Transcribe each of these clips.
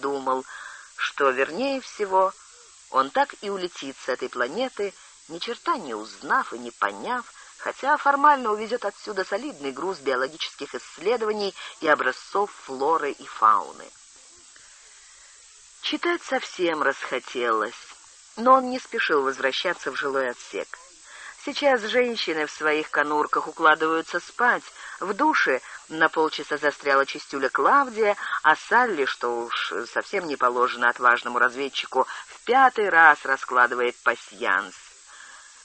думал, что, вернее всего, он так и улетит с этой планеты, ни черта не узнав и не поняв, хотя формально увезет отсюда солидный груз биологических исследований и образцов флоры и фауны. Читать совсем расхотелось, но он не спешил возвращаться в жилой отсек. Сейчас женщины в своих конурках укладываются спать. В душе на полчаса застряла чистюля Клавдия, а Салли, что уж совсем не положено отважному разведчику, в пятый раз раскладывает пасьянс.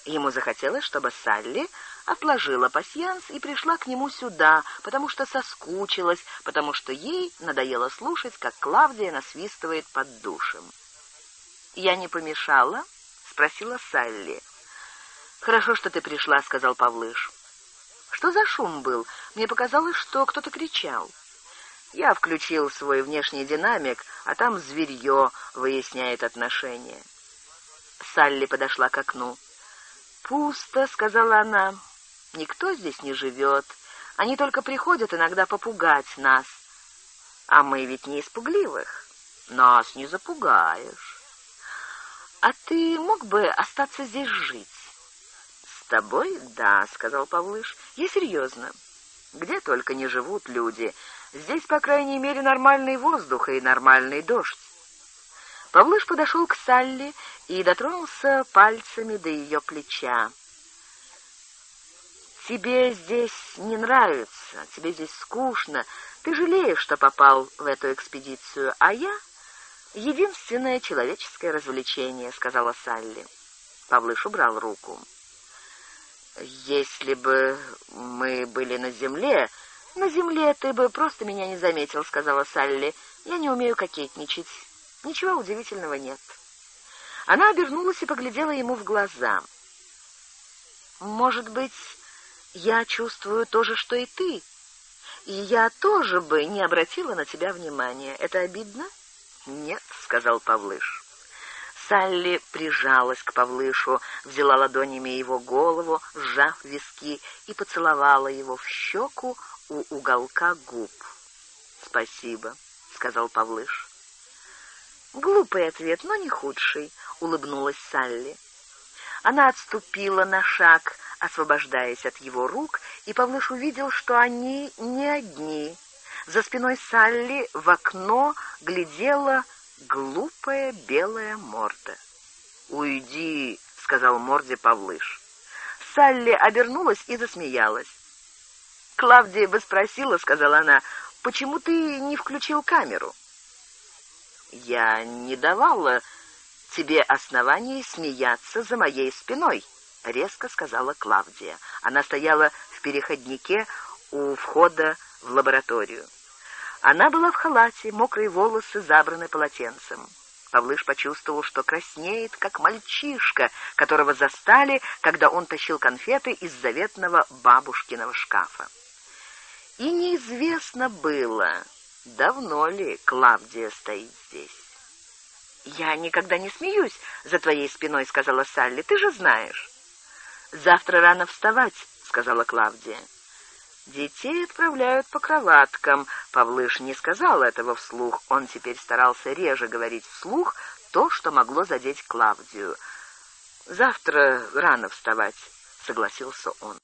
Ему захотелось, чтобы Салли отложила пасьянс и пришла к нему сюда, потому что соскучилась, потому что ей надоело слушать, как Клавдия насвистывает под душем. «Я не помешала?» — спросила Салли. «Хорошо, что ты пришла», — сказал Павлыш. «Что за шум был? Мне показалось, что кто-то кричал». Я включил свой внешний динамик, а там зверье выясняет отношения. Салли подошла к окну. «Пусто», — сказала она. «Никто здесь не живет. Они только приходят иногда попугать нас. А мы ведь не испугливых. Нас не запугаешь. А ты мог бы остаться здесь жить?» Тобой, да», — сказал Павлыш. «Я серьезно. Где только не живут люди. Здесь, по крайней мере, нормальный воздух и нормальный дождь». Павлыш подошел к Салли и дотронулся пальцами до ее плеча. «Тебе здесь не нравится, тебе здесь скучно. Ты жалеешь, что попал в эту экспедицию, а я — единственное человеческое развлечение», — сказала Салли. Павлыш убрал руку. «Если бы мы были на земле...» «На земле ты бы просто меня не заметил», — сказала Салли. «Я не умею кокетничать. Ничего удивительного нет». Она обернулась и поглядела ему в глаза. «Может быть, я чувствую то же, что и ты, и я тоже бы не обратила на тебя внимания. Это обидно?» «Нет», — сказал Павлыш. Салли прижалась к Павлышу, взяла ладонями его голову, сжав виски, и поцеловала его в щеку у уголка губ. «Спасибо», — сказал Павлыш. «Глупый ответ, но не худший», — улыбнулась Салли. Она отступила на шаг, освобождаясь от его рук, и Павлыш увидел, что они не одни. За спиной Салли в окно глядела глупая белая морда. «Уйди!» — сказал морде Павлыш. Салли обернулась и засмеялась. «Клавдия бы спросила, — сказала она, — почему ты не включил камеру?» «Я не давала тебе оснований смеяться за моей спиной», — резко сказала Клавдия. Она стояла в переходнике у входа в лабораторию. Она была в халате, мокрые волосы забраны полотенцем. Павлыш почувствовал, что краснеет, как мальчишка, которого застали, когда он тащил конфеты из заветного бабушкиного шкафа. И неизвестно было, давно ли Клавдия стоит здесь. «Я никогда не смеюсь за твоей спиной», — сказала Салли, — «ты же знаешь». «Завтра рано вставать», — сказала Клавдия. Детей отправляют по кроваткам. Павлыш не сказал этого вслух. Он теперь старался реже говорить вслух то, что могло задеть Клавдию. «Завтра рано вставать», — согласился он.